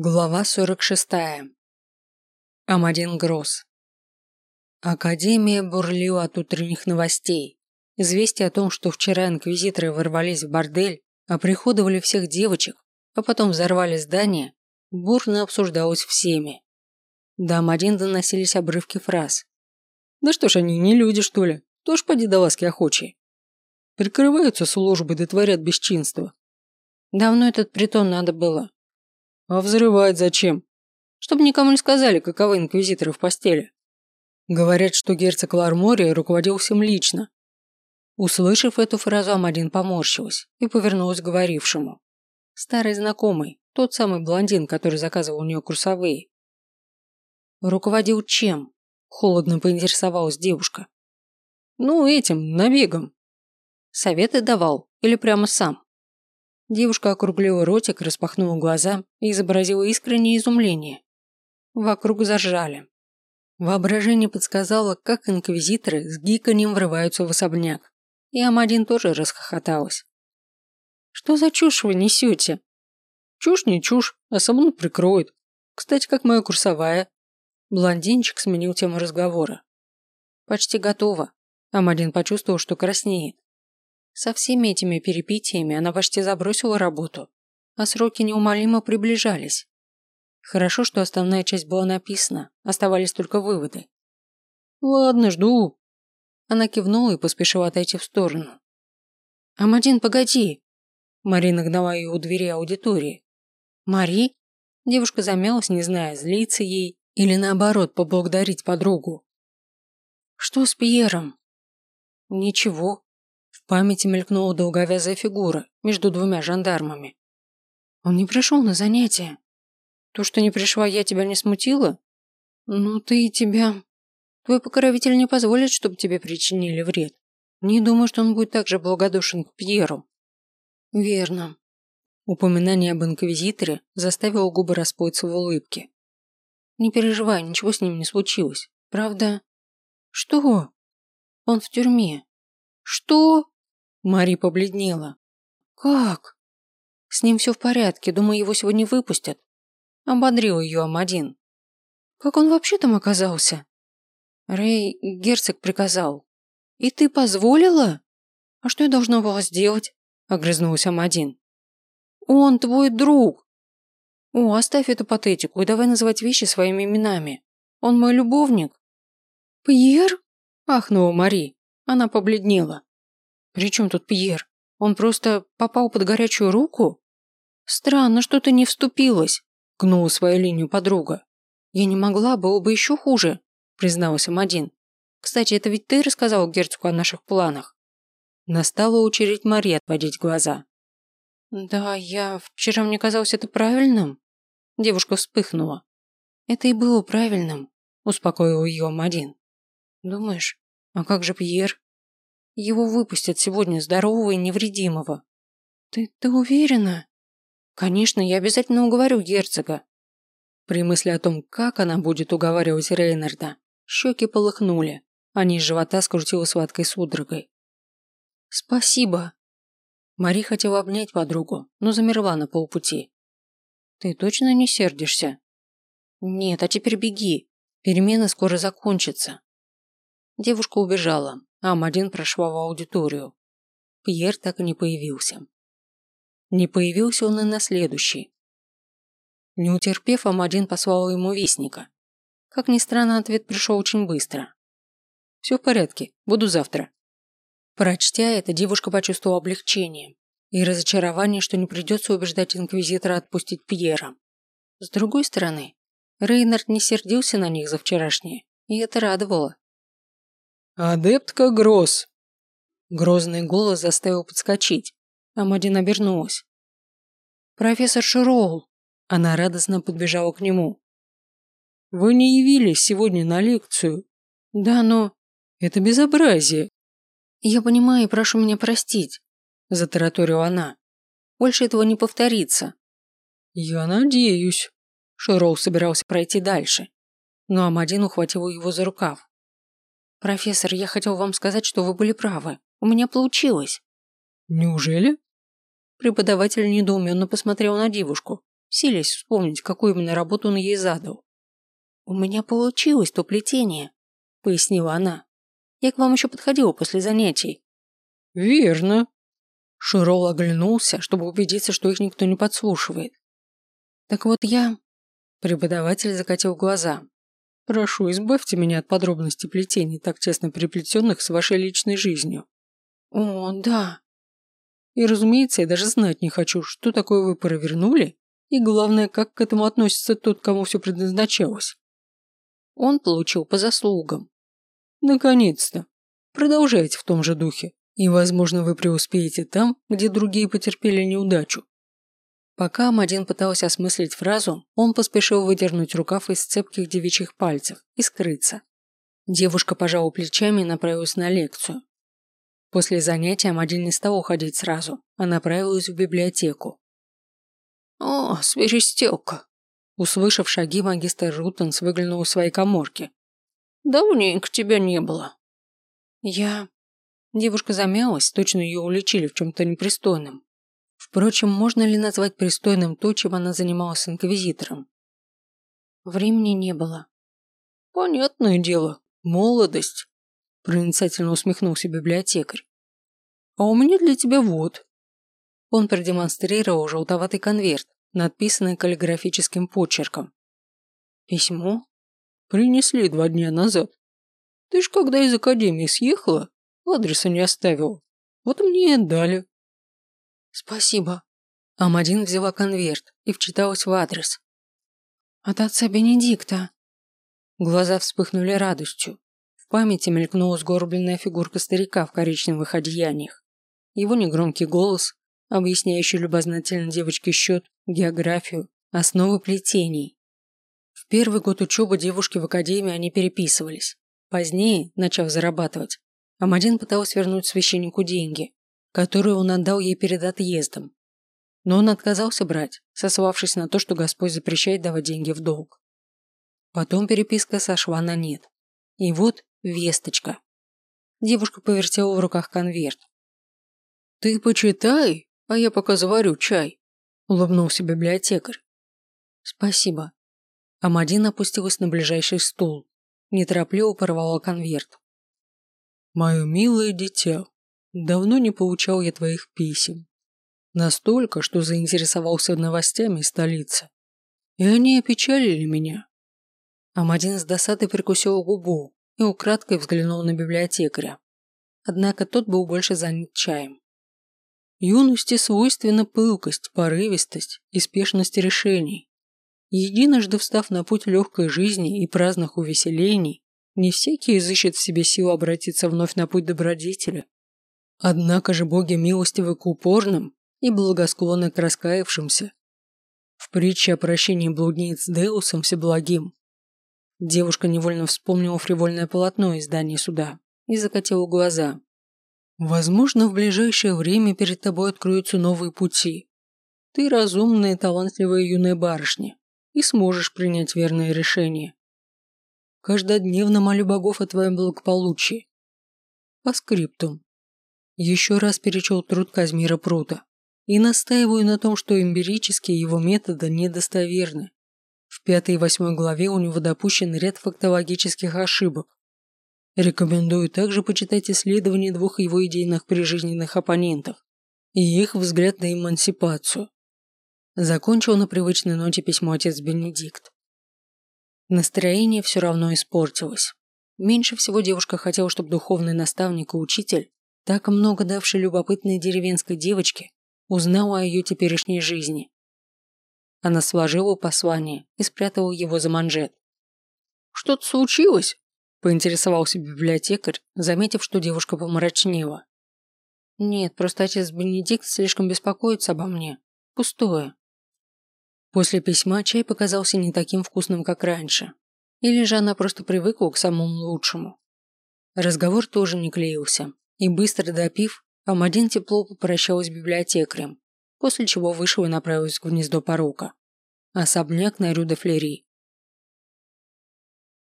Глава 46. Амадин Гросс. Академия бурлила от утренних новостей. Известие о том, что вчера инквизиторы ворвались в бордель, оприходовали всех девочек, а потом взорвали здание, бурно обсуждалось всеми. До Амадин доносились обрывки фраз. «Да что ж они, не люди, что ли? Тоже поди до ласки охочие. Прикрываются службы да творят бесчинство. Давно этот притон надо было, а взрывать зачем? Чтобы никому не сказали, каковы инквизиторы в постели. Говорят, что герцог Лармория руководил всем лично. Услышав эту фразу, Амадин поморщилась и повернулась к говорившему. Старый знакомый, тот самый блондин, который заказывал у нее курсовые. Руководил чем? Холодно поинтересовалась девушка. Ну, этим, набегом. Советы давал или прямо сам? Девушка округлила ротик, распахнула глаза и изобразила искреннее изумление. Вокруг зажали. Воображение подсказало, как инквизиторы с гиканьем врываются в особняк. И Амадин тоже расхохоталась. «Что за чушь вы несете?» «Чушь не чушь, а саму прикроет. Кстати, как моя курсовая». Блондинчик сменил тему разговора. «Почти готово». Амадин почувствовал, что краснеет. Со всеми этими перипетиями она почти забросила работу, а сроки неумолимо приближались. Хорошо, что основная часть была написана, оставались только выводы. «Ладно, жду». Она кивнула и поспешила отойти в сторону. «Амадин, погоди!» Марина гнала ее у двери аудитории. «Мари?» Девушка замялась, не зная, злиться ей или наоборот поблагодарить подругу. «Что с Пьером?» «Ничего», памяти мелькнула долговязая фигура между двумя жандармами. Он не пришел на занятия. То, что не пришла, я тебя не смутила? Ну ты и тебя. Твой покровитель не позволит, чтобы тебе причинили вред. Не думаю, что он будет так же благодушен к Пьеру. Верно. Упоминание об инквизиторе заставило губы расплыться в улыбке. Не переживай, ничего с ним не случилось. Правда? Что? Он в тюрьме. Что? Мари побледнела. «Как?» «С ним все в порядке, думаю, его сегодня выпустят». Ободрил ее Амадин. «Как он вообще там оказался?» Рэй, герцог приказал. «И ты позволила?» «А что я должна была сделать?» Огрызнулась Амадин. «Он твой друг!» «О, оставь эту патетику и давай называть вещи своими именами. Он мой любовник». «Пьер?» – ахнула Мари. Она побледнела. «При чем тут Пьер? Он просто попал под горячую руку?» «Странно, что ты не вступилась», – гнула свою линию подруга. «Я не могла, было бы еще хуже», – призналась Амадин. «Кстати, это ведь ты рассказал герцогу о наших планах?» Настала очередь Марии отводить глаза. «Да, я... Вчера мне казалось это правильным?» Девушка вспыхнула. «Это и было правильным», – успокоил ее Амадин. «Думаешь, а как же Пьер?» Его выпустят сегодня здорового и невредимого. Ты, ты уверена? Конечно, я обязательно уговорю герцога. При мысли о том, как она будет уговаривать Рейнарда, щеки полыхнули, а низ живота скрутила сладкой судорогой. Спасибо. Мари хотела обнять подругу, но замерла на полпути. Ты точно не сердишься? Нет, а теперь беги. Перемена скоро закончится. Девушка убежала, а Амадин прошла в аудиторию. Пьер так и не появился. Не появился он и на следующий. Не утерпев, Амадин послал ему вестника. Как ни странно, ответ пришел очень быстро. «Все в порядке, буду завтра». Прочтя это, девушка почувствовала облегчение и разочарование, что не придется убеждать инквизитора отпустить Пьера. С другой стороны, Рейнард не сердился на них за вчерашнее, и это радовало. «Адептка Гросс!» Грозный голос заставил подскочить. Амадин обернулась. «Профессор Широул!» Она радостно подбежала к нему. «Вы не явились сегодня на лекцию?» «Да, но...» «Это безобразие!» «Я понимаю и прошу меня простить», – затараторила она. «Больше этого не повторится». «Я надеюсь». Широу собирался пройти дальше, но Амадин ухватил его за рукав. «Профессор, я хотел вам сказать, что вы были правы. У меня получилось». «Неужели?» Преподаватель недоуменно посмотрел на девушку, силясь вспомнить, какую именно работу он ей задал. «У меня получилось то плетение», – пояснила она. «Я к вам еще подходила после занятий». «Верно». Широл оглянулся, чтобы убедиться, что их никто не подслушивает. «Так вот я...» Преподаватель закатил глаза. «Прошу, избавьте меня от подробностей плетений, так тесно переплетенных с вашей личной жизнью». «О, да». «И, разумеется, я даже знать не хочу, что такое вы провернули, и главное, как к этому относится тот, кому все предназначалось». Он получил по заслугам. Наконец-то. Продолжайте в том же духе, и, возможно, вы преуспеете там, где другие потерпели неудачу. Пока Амадин пытался осмыслить фразу, он поспешил выдернуть рукав из цепких девичьих пальцев и скрыться. Девушка пожала плечами и направилась на лекцию. После занятия Амадин не стал уходить сразу, а направилась в библиотеку. «О, свежестелка!» Услышав шаги, магистр Рутенс выглянул из своей коморки. «Давненько тебя не было». «Я...» Девушка замялась, точно ее уличили в чем-то непристойном. Впрочем, можно ли назвать пристойным то, чем она занималась инквизитором? Времени не было. «Понятное дело, молодость», – проницательно усмехнулся библиотекарь. «А у меня для тебя вот». Он продемонстрировал желтоватый конверт, надписанный каллиграфическим почерком. «Письмо?» «Принесли два дня назад. Ты ж когда из академии съехала, адреса не оставил. Вот мне и отдали». «Спасибо». Амадин взяла конверт и вчиталась в адрес. «От отца Бенедикта». Глаза вспыхнули радостью. В памяти мелькнула сгорбленная фигурка старика в коричневых одеяниях. Его негромкий голос, объясняющий любознательно девочке счет, географию, основы плетений. В первый год учебы девушки в академии они переписывались. Позднее, начав зарабатывать, Амадин пытался вернуть священнику деньги, которые он отдал ей перед отъездом. Но он отказался брать, сославшись на то, что Господь запрещает давать деньги в долг. Потом переписка сошла на нет. И вот весточка. Девушка повертела в руках конверт. «Ты почитай, а я пока заварю чай», – улыбнулся библиотекарь. «Спасибо». Амадин опустилась на ближайший стул. Неторопливо порвала конверт. «Мое милое дитя, давно не получал я твоих писем. Настолько, что заинтересовался новостями столицы. И они опечалили меня». Амадин с досадой прикусил губу и украдкой взглянул на библиотекаря. Однако тот был больше занят чаем. Юности свойственна пылкость, порывистость и спешность решений. Единожды встав на путь легкой жизни и праздных увеселений, не всякий изыщет в себе силу обратиться вновь на путь добродетеля. Однако же боги милостивы к упорным и благосклонны к раскаявшимся. В притче о прощении блудниц Деусом Всеблагим девушка невольно вспомнила фривольное полотно из здания суда и закатила глаза. Возможно, в ближайшее время перед тобой откроются новые пути. Ты разумная и талантливая юная барышня и сможешь принять верное решение. Каждодневно молю богов о твоем благополучии. По скриптум. Еще раз перечел труд Казмира Прута и настаиваю на том, что эмпирические его методы недостоверны. В пятой и восьмой главе у него допущен ряд фактологических ошибок, Рекомендую также почитать исследования двух его идейных прижизненных оппонентов и их взгляд на эмансипацию. Закончил на привычной ноте письмо отец Бенедикт. Настроение все равно испортилось. Меньше всего девушка хотела, чтобы духовный наставник и учитель, так много давший любопытной деревенской девочке, узнал о ее теперешней жизни. Она сложила послание и спрятала его за манжет. «Что-то случилось?» Поинтересовался библиотекарь, заметив, что девушка помрачнела. «Нет, просто отец Бенедикт слишком беспокоится обо мне. Пустое». После письма чай показался не таким вкусным, как раньше. Или же она просто привыкла к самому лучшему. Разговор тоже не клеился, и быстро допив, Амадин тепло попрощалась с библиотекарем, после чего вышел и направилась в гнездо порока. Особняк на Рю де Флери